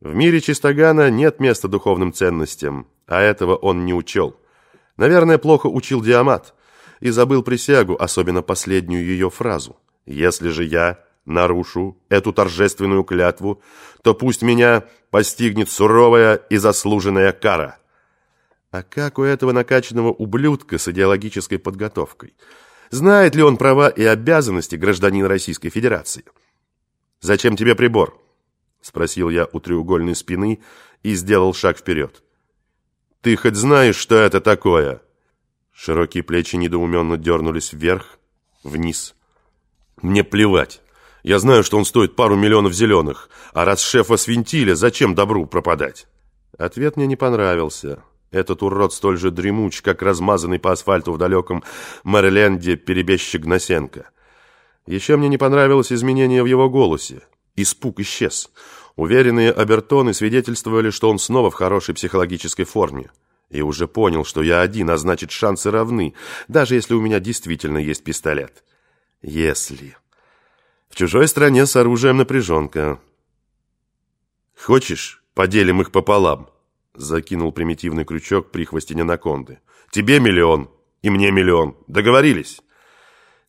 В мире Чистогана нет места духовным ценностям, а этого он не учел. Наверное, плохо учил Диамат и забыл присягу, особенно последнюю ее фразу. «Если же я нарушу эту торжественную клятву, то пусть меня постигнет суровая и заслуженная кара». А как у этого накачанного ублюдка с идеологической подготовкой? Знает ли он права и обязанности гражданина Российской Федерации? «Зачем тебе прибор?» Спросил я у треугольной спины и сделал шаг вперед. «Ты хоть знаешь, что это такое?» Широкие плечи недоуменно дернулись вверх, вниз. «Мне плевать. Я знаю, что он стоит пару миллионов зеленых, а раз шефа свинтили, зачем добру пропадать?» Ответ мне не понравился. Этот урод столь же дремуч, как размазанный по асфальту в далеком Мэриленде перебежчик Гносенко. Еще мне не понравилось изменение в его голосе. Испуг исчез. Уверенные обертоны свидетельствовали, что он снова в хорошей психологической форме. И уже понял, что я один, а значит шансы равны, даже если у меня действительно есть пистолет. Если... В чужой стране с оружием напряженка. «Хочешь, поделим их пополам?» Закинул примитивный крючок прихвостень анаконды. «Тебе миллион, и мне миллион. Договорились?»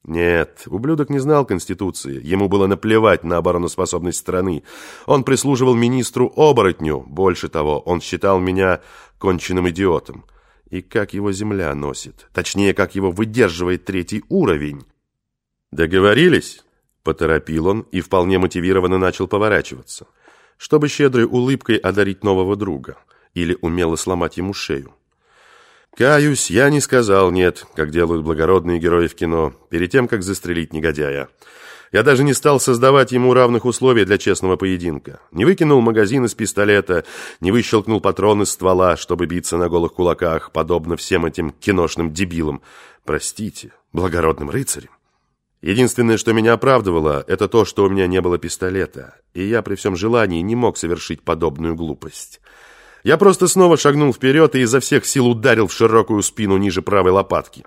Нет, ублюдок не знал Конституции. Ему было наплевать на обороноспособность страны. Он прислуживал министру-оборотню. Больше того, он считал меня конченным идиотом. И как его земля носит. Точнее, как его выдерживает третий уровень. «Договорились?» Поторопил он и вполне мотивированно начал поворачиваться, чтобы щедрой улыбкой одарить нового друга или умело сломать ему шею. Каюсь, я не сказал «нет», как делают благородные герои в кино, перед тем, как застрелить негодяя. Я даже не стал создавать ему равных условий для честного поединка. Не выкинул магазин из пистолета, не выщелкнул патрон из ствола, чтобы биться на голых кулаках, подобно всем этим киношным дебилам. Простите, благородным рыцарям. Единственное, что меня оправдывало, это то, что у меня не было пистолета, и я при всем желании не мог совершить подобную глупость. Я просто снова шагнул вперед и изо всех сил ударил в широкую спину ниже правой лопатки.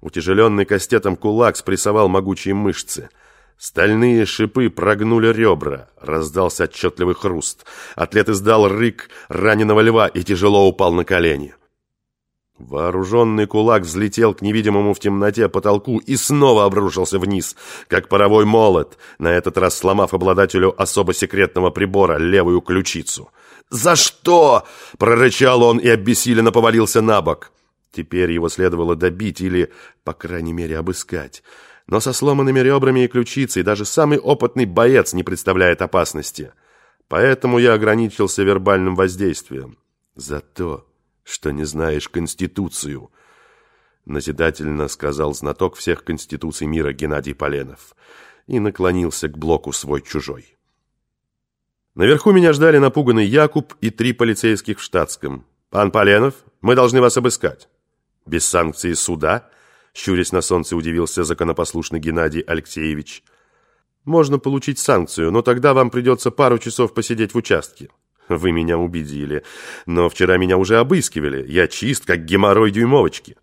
Утяжеленный кастетом кулак спрессовал могучие мышцы. Стальные шипы прогнули ребра. Раздался отчетливый хруст. Атлет издал рык раненого льва и тяжело упал на колени. Вооруженный кулак взлетел к невидимому в темноте потолку и снова обрушился вниз, как паровой молот, на этот раз сломав обладателю особо секретного прибора левую ключицу. «За что?» – прорычал он и обессиленно повалился на бок. Теперь его следовало добить или, по крайней мере, обыскать. Но со сломанными ребрами и ключицей даже самый опытный боец не представляет опасности. Поэтому я ограничился вербальным воздействием. Зато что не знаешь Конституцию», назидательно сказал знаток всех конституций мира Геннадий Поленов и наклонился к блоку свой-чужой. Наверху меня ждали напуганный Якуб и три полицейских в штатском. «Пан Поленов, мы должны вас обыскать». «Без санкции суда?» Щурясь на солнце, удивился законопослушный Геннадий Алексеевич. «Можно получить санкцию, но тогда вам придется пару часов посидеть в участке». Вы меня убедили. Но вчера меня уже обыскивали. Я чист, как геморрой дюймовочки.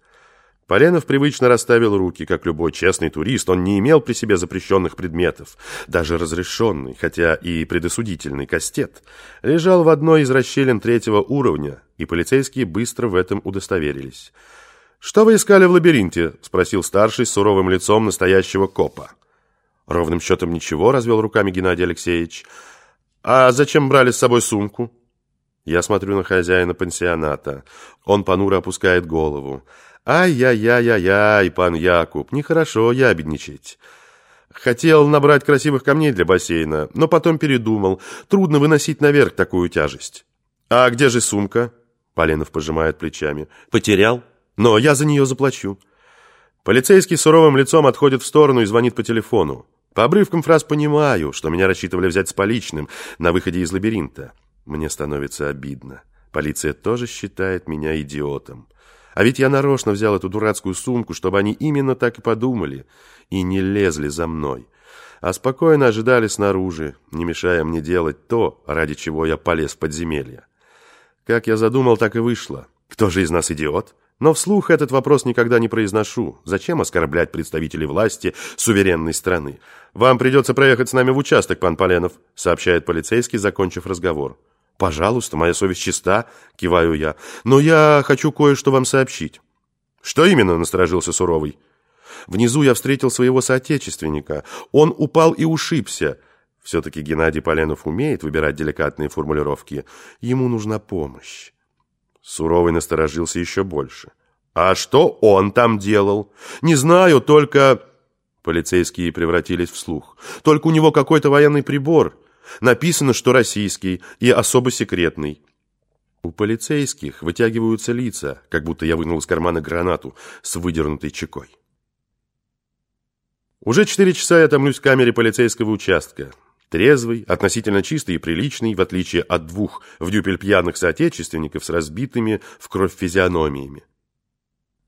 Поленов привычно расставил руки, как любой честный турист. Он не имел при себе запрещенных предметов. Даже разрешенный, хотя и предосудительный кастет, лежал в одной из расщелин третьего уровня, и полицейские быстро в этом удостоверились. «Что вы искали в лабиринте?» – спросил старший с суровым лицом настоящего копа. «Ровным счетом ничего», – развел руками Геннадий Алексеевич – «А зачем брали с собой сумку?» Я смотрю на хозяина пансионата. Он понуро опускает голову. «Ай-яй-яй-яй-яй, пан Якуб, нехорошо ябедничать». Хотел набрать красивых камней для бассейна, но потом передумал. Трудно выносить наверх такую тяжесть. «А где же сумка?» Поленов пожимает плечами. «Потерял? Но я за нее заплачу». Полицейский суровым лицом отходит в сторону и звонит по телефону. По обрывкам фраз понимаю, что меня рассчитывали взять с поличным на выходе из лабиринта. Мне становится обидно. Полиция тоже считает меня идиотом. А ведь я нарочно взял эту дурацкую сумку, чтобы они именно так и подумали, и не лезли за мной. А спокойно ожидали снаружи, не мешая мне делать то, ради чего я полез в подземелье. Как я задумал, так и вышло. Кто же из нас идиот? Но вслух этот вопрос никогда не произношу. Зачем оскорблять представителей власти суверенной страны? «Вам придется проехать с нами в участок, пан Поленов», сообщает полицейский, закончив разговор. Пожалуйста, моя совесть чиста, киваю я. Но я хочу кое-что вам сообщить. Что именно, насторожился Суровый. Внизу я встретил своего соотечественника. Он упал и ушибся. Все-таки Геннадий Поленов умеет выбирать деликатные формулировки. Ему нужна помощь. Суровый насторожился еще больше. «А что он там делал?» «Не знаю, только...» Полицейские превратились в слух. «Только у него какой-то военный прибор. Написано, что российский и особо секретный». У полицейских вытягиваются лица, как будто я вынул из кармана гранату с выдернутой чекой. Уже четыре часа я томлюсь в камере полицейского участка. Трезвый, относительно чистый и приличный, в отличие от двух в дюпель пьяных соотечественников с разбитыми в кровь физиономиями.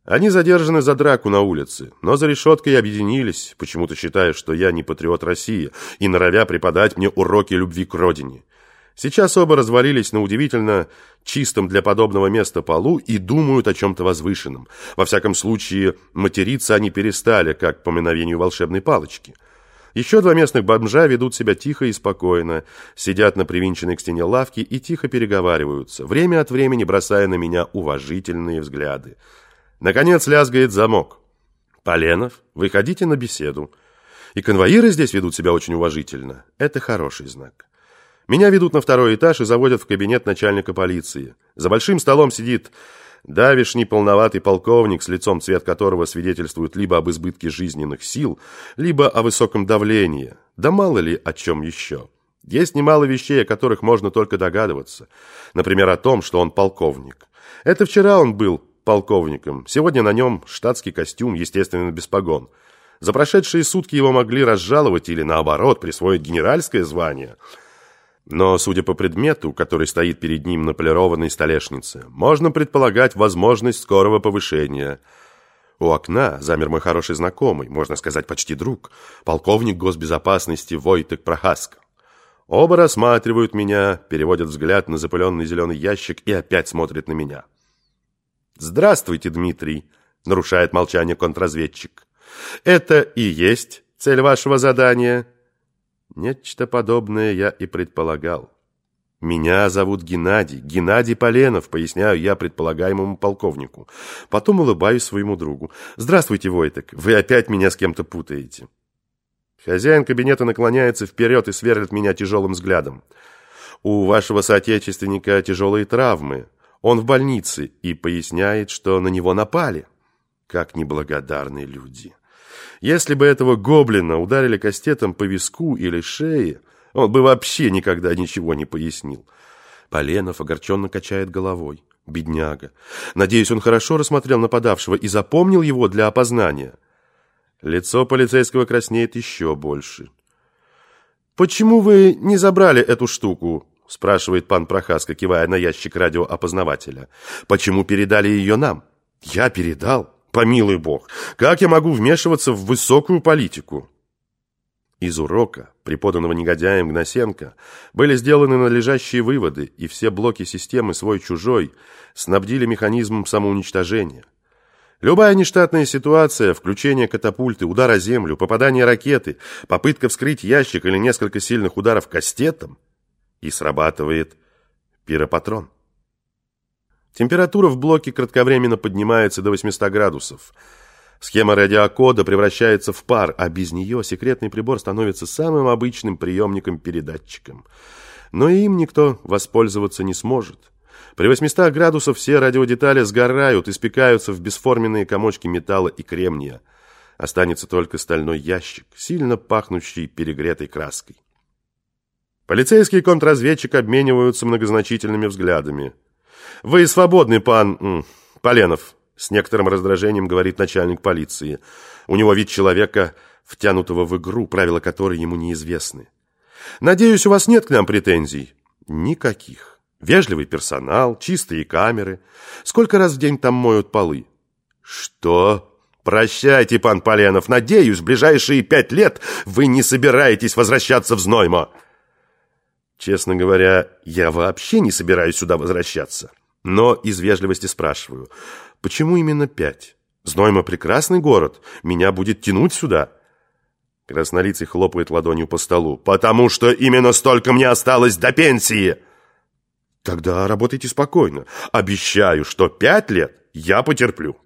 Они задержаны за драку на улице, но за решеткой объединились, почему-то считая, что я не патриот России, и норовя преподать мне уроки любви к родине. Сейчас оба развалились на удивительно чистом для подобного места полу и думают о чем-то возвышенном. Во всяком случае, материться они перестали, как по мановению волшебной палочки – еще два местных бомжа ведут себя тихо и спокойно, сидят на привинченной к стене лавке и тихо переговариваются, время от времени бросая на меня уважительные взгляды. Наконец лязгает замок. «Поленов, выходите на беседу». И конвоиры здесь ведут себя очень уважительно. Это хороший знак. Меня ведут на второй этаж и заводят в кабинет начальника полиции. За большим столом сидит Давишний полноватый полковник, с лицом цвет которого свидетельствует либо об избытке жизненных сил, либо о высоком давлении, да мало ли о чем еще. Есть немало вещей, о которых можно только догадываться. Например, о том, что он полковник. Это вчера он был полковником, сегодня на нем штатский костюм, естественно, без погон. За прошедшие сутки его могли разжаловать или, наоборот, присвоить генеральское звание – но, судя по предмету, который стоит перед ним на полированной столешнице, можно предполагать возможность скорого повышения. У окна замер мой хороший знакомый, можно сказать, почти друг, полковник госбезопасности Войтек Прохаско. Оба рассматривают меня, переводят взгляд на запыленный зеленый ящик и опять смотрят на меня. «Здравствуйте, Дмитрий», — нарушает молчание контрразведчик. «Это и есть цель вашего задания?» Нечто подобное я и предполагал. «Меня зовут Геннадий, Геннадий Поленов», поясняю я предполагаемому полковнику. Потом улыбаюсь своему другу. «Здравствуйте, Войтек, вы опять меня с кем-то путаете». Хозяин кабинета наклоняется вперед и сверлит меня тяжелым взглядом. «У вашего соотечественника тяжелые травмы. Он в больнице и поясняет, что на него напали». Как неблагодарные люди. Если бы этого гоблина ударили кастетом по виску или шее, он бы вообще никогда ничего не пояснил. Поленов огорченно качает головой. Бедняга. Надеюсь, он хорошо рассмотрел нападавшего и запомнил его для опознания. Лицо полицейского краснеет еще больше. «Почему вы не забрали эту штуку?» Спрашивает пан Прохаска, кивая на ящик радиоопознавателя. «Почему передали ее нам?» «Я передал?» Помилуй бог, как я могу вмешиваться в высокую политику? Из урока, преподанного негодяем Гносенко, были сделаны надлежащие выводы, и все блоки системы свой-чужой снабдили механизмом самоуничтожения. Любая нештатная ситуация, включение катапульты, удар о землю, попадание ракеты, попытка вскрыть ящик или несколько сильных ударов кастетом, и срабатывает пиропатрон. Температура в блоке кратковременно поднимается до 800 градусов. Схема радиокода превращается в пар, а без нее секретный прибор становится самым обычным приемником-передатчиком. Но им никто воспользоваться не сможет. При 800 градусах все радиодетали сгорают, испекаются в бесформенные комочки металла и кремния. Останется только стальной ящик, сильно пахнущий перегретой краской. Полицейский контрразведчик обмениваются многозначительными взглядами – «Вы свободны, пан Поленов», — с некоторым раздражением говорит начальник полиции. У него вид человека, втянутого в игру, правила которой ему неизвестны. «Надеюсь, у вас нет к нам претензий?» «Никаких. Вежливый персонал, чистые камеры. Сколько раз в день там моют полы?» «Что?» «Прощайте, пан Поленов. Надеюсь, в ближайшие пять лет вы не собираетесь возвращаться в Зноймо». Честно говоря, я вообще не собираюсь сюда возвращаться. Но из вежливости спрашиваю, почему именно пять? Знойма прекрасный город, меня будет тянуть сюда. Краснолицый хлопает ладонью по столу. «Потому что именно столько мне осталось до пенсии!» Тогда работайте спокойно. Обещаю, что пять лет я потерплю.